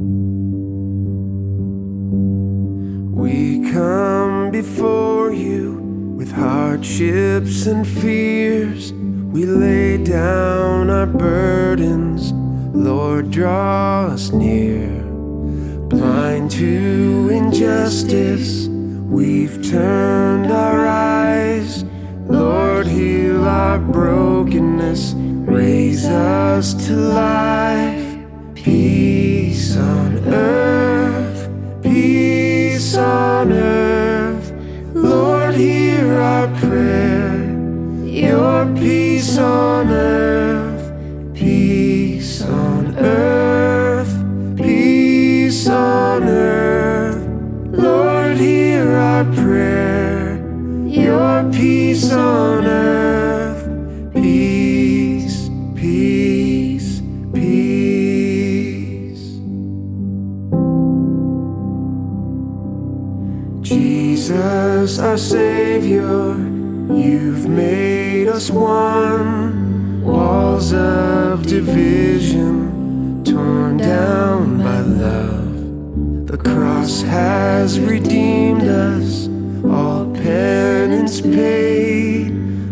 We come before you with hardships and fears. We lay down our burdens, Lord, draw us near. Blind to injustice, we've turned our eyes. Lord, heal our brokenness, raise us to life. Peace on earth, peace on earth. Lord, hear our prayer. Your peace on earth, peace on earth, peace on earth. Lord, hear our prayer. Jesus, our Savior, you've made us one. Walls of division torn down by love. The cross has redeemed us, all penance paid.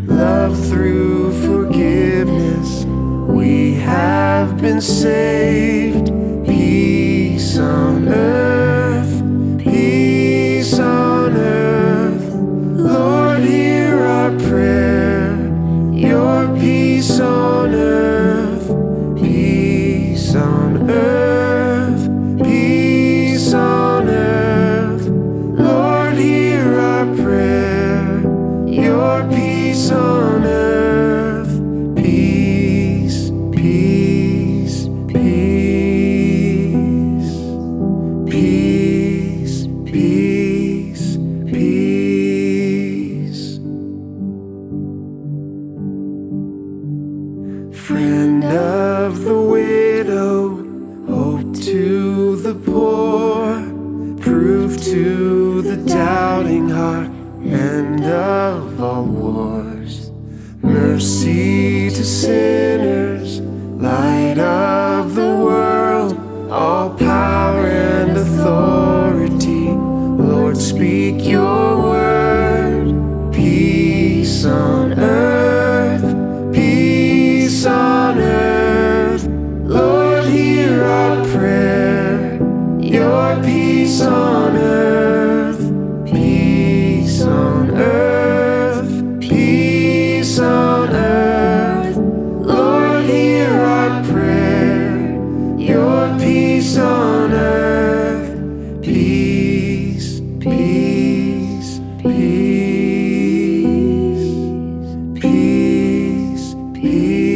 Love through forgiveness, we have been saved. Peace, peace. Friend of the widow, hope to the poor, proof to the doubting heart, end of all wars. Mercy to sinners, prayer, your peace on earth, peace on earth, peace on earth. Lord, hear our prayer, your peace on earth, peace, peace, peace, peace, peace.